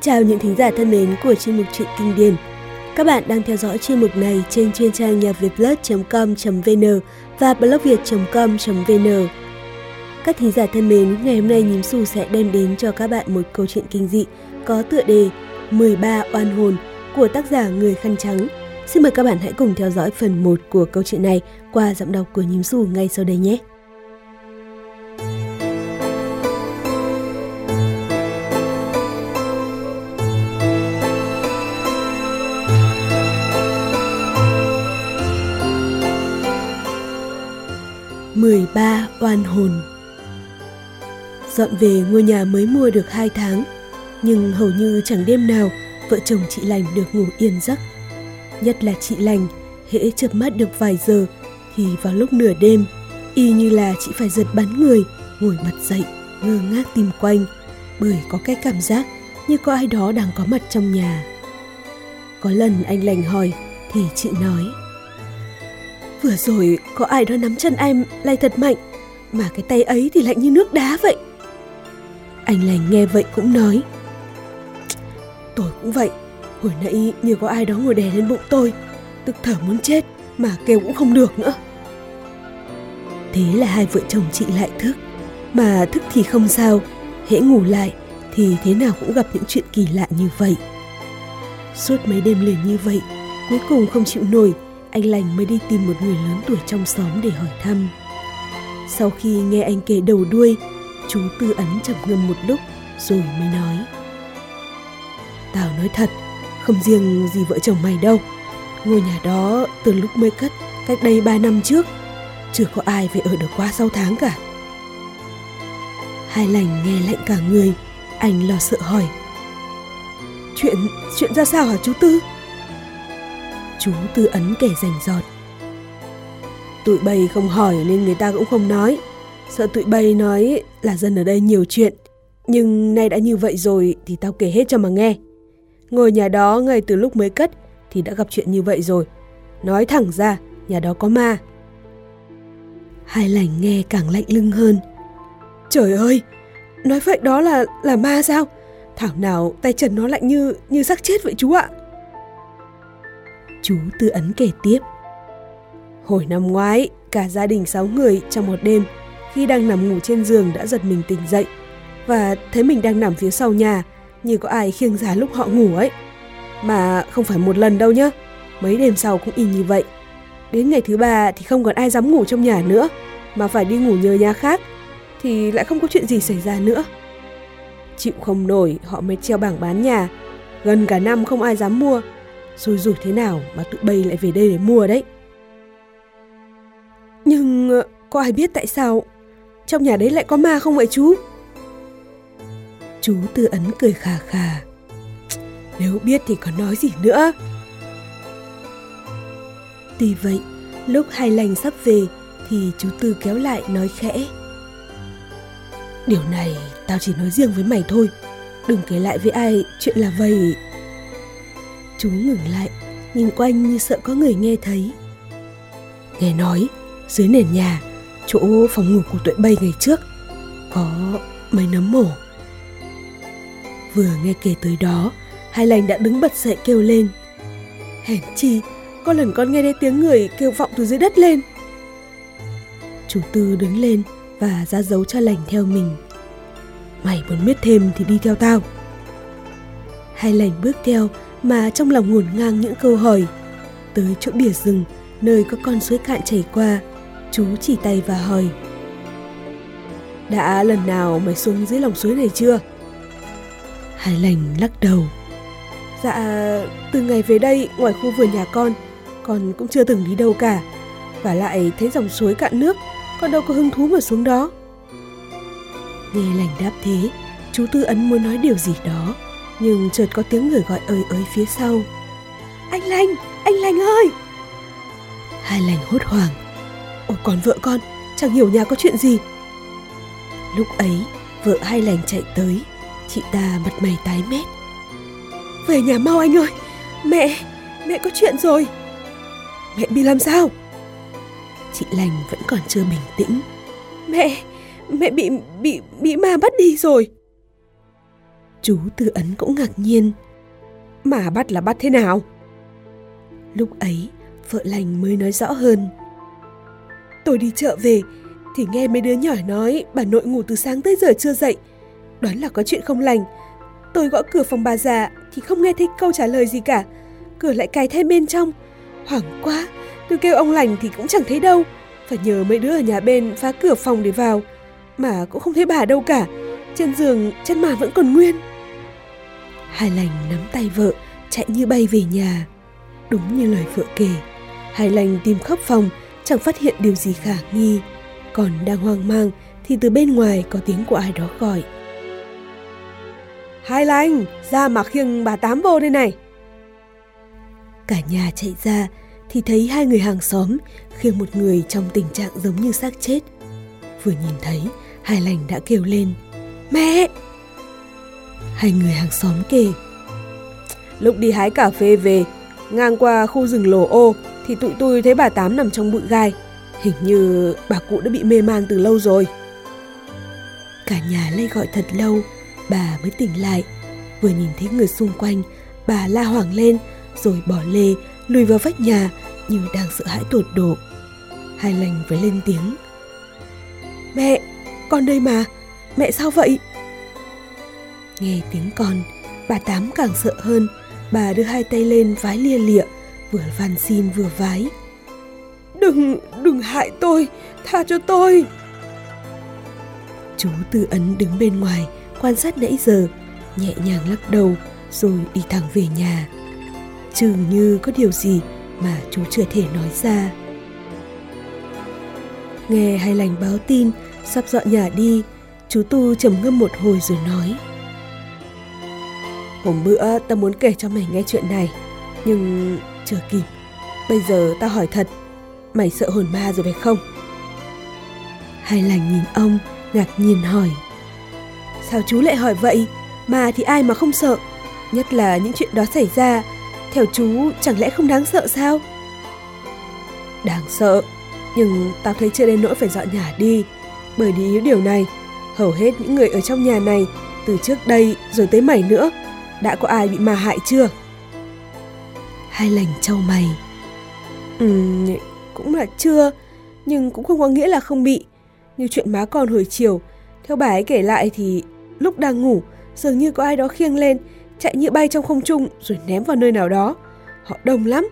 Chào những thính giả thân mến của chuyên mục truyện kinh điển. Các bạn đang theo dõi chuyên mục này trên chuyên trang nhacvietplus.com.vn và blogviet.com.vn. Các thính giả thân mến, ngày hôm nay Nhím Xù sẽ đem đến cho các bạn một câu chuyện kinh dị có tựa đề 13 oan hồn của tác giả Người Khăn Trắng. Xin mời các bạn hãy cùng theo dõi phần 1 của câu chuyện này qua giọng đọc của Nhím Xù ngay sau đây nhé. Mười ba oan hồn. Dọn về ngôi nhà mới mua được hai tháng Nhưng hầu như chẳng đêm nào vợ chồng chị Lành được ngủ yên giấc. Nhất là chị Lành, hễ chợp mắt được vài giờ Thì vào lúc nửa đêm, y như là chị phải giật bắn người Ngồi bật dậy, ngơ ngác tìm quanh Bởi có cái cảm giác như có ai đó đang có mặt trong nhà. Có lần anh Lành hỏi thì chị nói Vừa rồi, có ai đó nắm chân em lay thật mạnh, Mà cái tay ấy thì lạnh như nước đá vậy. Anh lành nghe vậy cũng nói, Tôi cũng vậy, Hồi nãy như có ai đó ngồi đè lên bụng tôi, Tức thở muốn chết Mà kêu cũng không được nữa. Thế là hai vợ chồng chị lại thức, Mà thức thì không sao, Hễ ngủ lại Thì thế nào cũng gặp những chuyện kỳ lạ như vậy. Suốt mấy đêm liền như vậy, Cuối cùng không chịu nổi anh lành mới đi tìm một người lớn tuổi trong xóm để hỏi thăm. Sau khi nghe anh kể đầu đuôi, chú Tư Ấn chậm ngâm một lúc rồi mới nói. Tao nói thật, không riêng gì vợ chồng mày đâu. Ngôi nhà đó từ lúc mới cất, cách đây 3 năm trước, chưa có ai về ở được qua 6 tháng cả. Hai lành nghe lạnh cả người, anh lo sợ hỏi. Chuyện, chuyện ra sao hả chú Tư? Chú tư ấn kể rành giọt. Tụi bay không hỏi nên người ta cũng không nói. Sợ tụi bay nói là dân ở đây nhiều chuyện. Nhưng nay đã như vậy rồi thì tao kể hết cho mà nghe. Ngôi nhà đó ngay từ lúc mới cất thì đã gặp chuyện như vậy rồi. Nói thẳng ra, nhà đó có ma. Hai lành nghe càng lạnh lưng hơn. Trời ơi, nói vậy đó là là ma sao? Thảo nào tay chân nó lạnh như như xác chết vậy chú ạ. Chú Tư Ấn kể tiếp. Hồi năm ngoái, cả gia đình 6 người trong một đêm khi đang nằm ngủ trên giường đã giật mình tỉnh dậy và thấy mình đang nằm phía sau nhà như có ai khiêng giá lúc họ ngủ ấy. Mà không phải một lần đâu nhá, mấy đêm sau cũng y như vậy. Đến ngày thứ ba thì không còn ai dám ngủ trong nhà nữa mà phải đi ngủ nhờ nhà khác thì lại không có chuyện gì xảy ra nữa. Chịu không nổi họ mới treo bảng bán nhà, gần cả năm không ai dám mua rồi rủi thế nào mà tụi bay lại về đây để mua đấy. Nhưng ờ, có ai biết tại sao trong nhà đấy lại có ma không vậy chú? Chú Tư Ấn cười khà khà. Nếu biết thì còn nói gì nữa. Tuy vậy, lúc hai lành sắp về thì chú Tư kéo lại nói khẽ. Điều này tao chỉ nói riêng với mày thôi, đừng kể lại với ai chuyện là vậy. Chú ngừng lại, nhìn quanh như sợ có người nghe thấy. Nghe nói, dưới nền nhà, chỗ phòng ngủ của tụi bay ngày trước, có mấy nấm mổ. Vừa nghe kể tới đó, hai lành đã đứng bật dậy kêu lên. Hèn chi, có lần con nghe thấy tiếng người kêu vọng từ dưới đất lên. Chủ tư đứng lên và ra dấu cho lành theo mình. Mày muốn biết thêm thì đi theo tao. Hai lành bước theo mà trong lòng ngổn ngang những câu hỏi. Tới chỗ bìa rừng, nơi có con suối cạn chảy qua, chú chỉ tay và hỏi. Đã lần nào mày xuống dưới lòng suối này chưa? Hải lành lắc đầu. Dạ, từ ngày về đây ngoài khu vườn nhà con, con cũng chưa từng đi đâu cả. Và lại thấy dòng suối cạn nước, con đâu có hứng thú mà xuống đó. Nghe lành đáp thế, chú Tư Ấn muốn nói điều gì đó, nhưng chợt có tiếng người gọi ơi ơi phía sau. Anh Lành, anh Lành ơi! Hai lành hốt hoảng. Ôi còn vợ con, chẳng hiểu nhà có chuyện gì. Lúc ấy, vợ hai lành chạy tới, chị ta mặt mày tái mét. Về nhà mau anh ơi, mẹ, mẹ có chuyện rồi. Mẹ bị làm sao? Chị lành vẫn còn chưa bình tĩnh. Mẹ, mẹ bị bị bị ma bắt đi rồi. Chú Tư Ấn cũng ngạc nhiên. Mà bắt là bắt thế nào? Lúc ấy, vợ lành mới nói rõ hơn. Tôi đi chợ về thì nghe mấy đứa nhỏ nói bà nội ngủ từ sáng tới giờ chưa dậy. Đoán là có chuyện không lành. Tôi gõ cửa phòng bà già thì không nghe thấy câu trả lời gì cả. Cửa lại cài thêm bên trong. Hoảng quá, tôi kêu ông lành thì cũng chẳng thấy đâu. Phải nhờ mấy đứa ở nhà bên phá cửa phòng để vào. Mà cũng không thấy bà đâu cả. Trên giường chân màn vẫn còn nguyên. Hai lành nắm tay vợ, chạy như bay về nhà. Đúng như lời vợ kể, Hai lành tìm khắp phòng, chẳng phát hiện điều gì khả nghi. Còn đang hoang mang thì từ bên ngoài có tiếng của ai đó gọi. Hai lành, ra mà khiêng bà Tám vô đây này. Cả nhà chạy ra thì thấy hai người hàng xóm khiêng một người trong tình trạng giống như xác chết. Vừa nhìn thấy, hai lành đã kêu lên. Mẹ! Hai người hàng xóm kể. Lúc đi hái cà phê về, ngang qua khu rừng lồ ô thì tụi tôi thấy bà Tám nằm trong bụi gai. Hình như bà cụ đã bị mê man từ lâu rồi. Cả nhà lây gọi thật lâu, bà mới tỉnh lại. Vừa nhìn thấy người xung quanh, bà la hoảng lên rồi bỏ lê lùi vào vách nhà như đang sợ hãi tột độ. Hai lành phải lên tiếng. Mẹ, con đây mà, mẹ sao vậy? Nghe tiếng con, bà Tám càng sợ hơn, bà đưa hai tay lên vái lia lịa, vừa van xin vừa vái. Đừng, đừng hại tôi, tha cho tôi. Chú Tư Ấn đứng bên ngoài, quan sát nãy giờ, nhẹ nhàng lắc đầu rồi đi thẳng về nhà. Chừng như có điều gì mà chú chưa thể nói ra. Nghe hai lành báo tin, sắp dọn nhà đi, chú Tu trầm ngâm một hồi rồi nói. Hôm bữa tao muốn kể cho mày nghe chuyện này, nhưng chưa kịp. Bây giờ tao hỏi thật, mày sợ hồn ma rồi phải không? Hai lành nhìn ông, ngạc nhiên hỏi. Sao chú lại hỏi vậy? Mà thì ai mà không sợ? Nhất là những chuyện đó xảy ra, theo chú chẳng lẽ không đáng sợ sao? Đáng sợ, nhưng tao thấy chưa đến nỗi phải dọn nhà đi. Bởi lý điều này, hầu hết những người ở trong nhà này từ trước đây rồi tới mày nữa, đã có ai bị ma hại chưa? Hai lành trâu mày. Ừ, cũng là chưa, nhưng cũng không có nghĩa là không bị. Như chuyện má con hồi chiều, theo bà ấy kể lại thì lúc đang ngủ, dường như có ai đó khiêng lên, chạy như bay trong không trung rồi ném vào nơi nào đó. Họ đông lắm,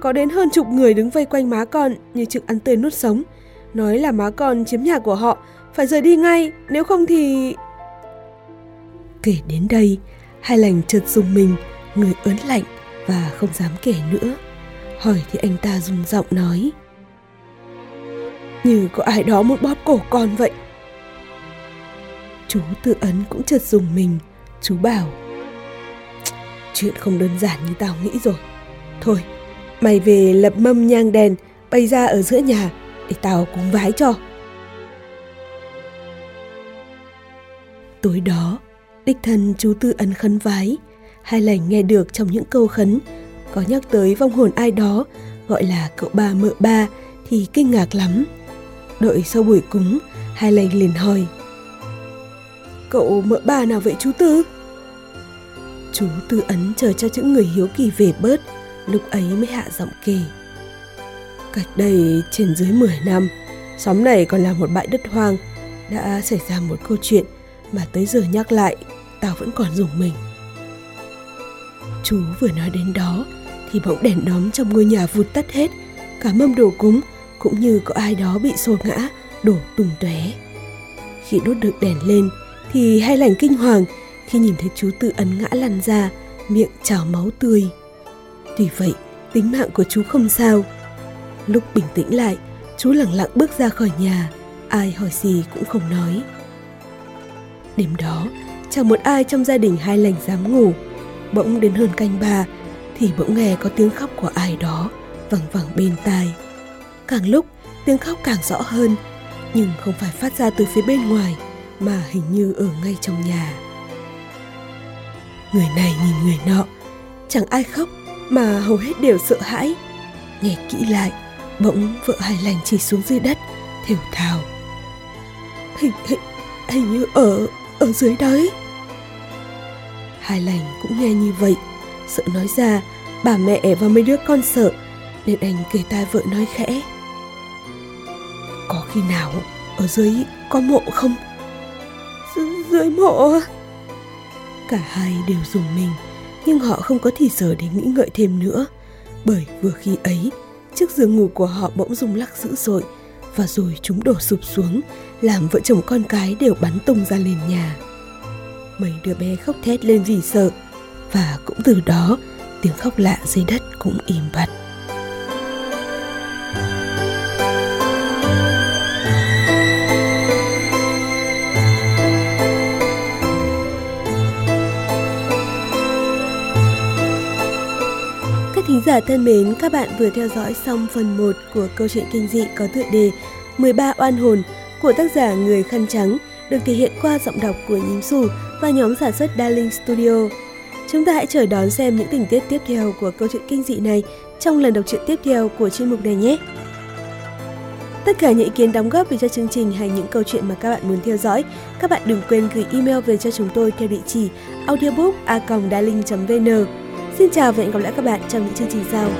có đến hơn chục người đứng vây quanh má con như trực ăn tươi nuốt sống. Nói là má con chiếm nhà của họ, phải rời đi ngay, nếu không thì... Kể đến đây, hai lành chợt dùng mình, người ớn lạnh và không dám kể nữa. Hỏi thì anh ta run giọng nói. Như có ai đó muốn bóp cổ con vậy. Chú tự ấn cũng chợt dùng mình, chú bảo. Chuyện không đơn giản như tao nghĩ rồi. Thôi, mày về lập mâm nhang đèn, bay ra ở giữa nhà, để tao cúng vái cho. Tối đó, đích thân chú Tư Ấn khấn vái, hai lành nghe được trong những câu khấn có nhắc tới vong hồn ai đó gọi là cậu ba mợ ba thì kinh ngạc lắm. Đợi sau buổi cúng, hai lành liền hỏi. Cậu mợ ba nào vậy chú Tư? Chú Tư Ấn chờ cho những người hiếu kỳ về bớt, lúc ấy mới hạ giọng kể. Cách đây trên dưới 10 năm, xóm này còn là một bãi đất hoang, đã xảy ra một câu chuyện mà tới giờ nhắc lại, tao vẫn còn dùng mình. Chú vừa nói đến đó thì bỗng đèn đóm trong ngôi nhà vụt tắt hết, cả mâm đồ cúng cũng như có ai đó bị xô ngã, đổ tung tóe. Khi đốt được đèn lên thì hai lành kinh hoàng khi nhìn thấy chú tự ấn ngã lăn ra, miệng trào máu tươi. Tuy vậy, tính mạng của chú không sao. Lúc bình tĩnh lại, chú lặng lặng bước ra khỏi nhà, ai hỏi gì cũng không nói. Đêm đó, chẳng một ai trong gia đình hai lành dám ngủ. Bỗng đến hơn canh ba, thì bỗng nghe có tiếng khóc của ai đó vẳng vẳng bên tai. Càng lúc, tiếng khóc càng rõ hơn, nhưng không phải phát ra từ phía bên ngoài, mà hình như ở ngay trong nhà. Người này nhìn người nọ, chẳng ai khóc mà hầu hết đều sợ hãi. Nghe kỹ lại, bỗng vợ hai lành chỉ xuống dưới đất, thều thào. Hình, hình, hình như ở, ở dưới đấy. Hai lành cũng nghe như vậy, sợ nói ra, bà mẹ và mấy đứa con sợ, nên anh kể tai vợ nói khẽ. Có khi nào ở dưới có mộ không? D- dưới mộ Cả hai đều dùng mình, nhưng họ không có thì giờ để nghĩ ngợi thêm nữa, bởi vừa khi ấy, chiếc giường ngủ của họ bỗng rung lắc dữ dội, và rồi chúng đổ sụp xuống, làm vợ chồng con cái đều bắn tung ra lên nhà. Mấy đứa bé khóc thét lên vì sợ, và cũng từ đó tiếng khóc lạ dưới đất cũng im bặt. Các thính giả thân mến, các bạn vừa theo dõi xong phần 1 của câu chuyện kinh dị có tựa đề 13 oan hồn của tác giả Người Khăn Trắng được thể hiện qua giọng đọc của Nhím Sù và nhóm sản xuất Darling Studio. Chúng ta hãy chờ đón xem những tình tiết tiếp theo của câu chuyện kinh dị này trong lần đọc truyện tiếp theo của chuyên mục này nhé. Tất cả những ý kiến đóng góp về cho chương trình hay những câu chuyện mà các bạn muốn theo dõi, các bạn đừng quên gửi email về cho chúng tôi theo địa chỉ audiobook.darling.vn. Xin chào và hẹn gặp lại các bạn trong những chương trình sau.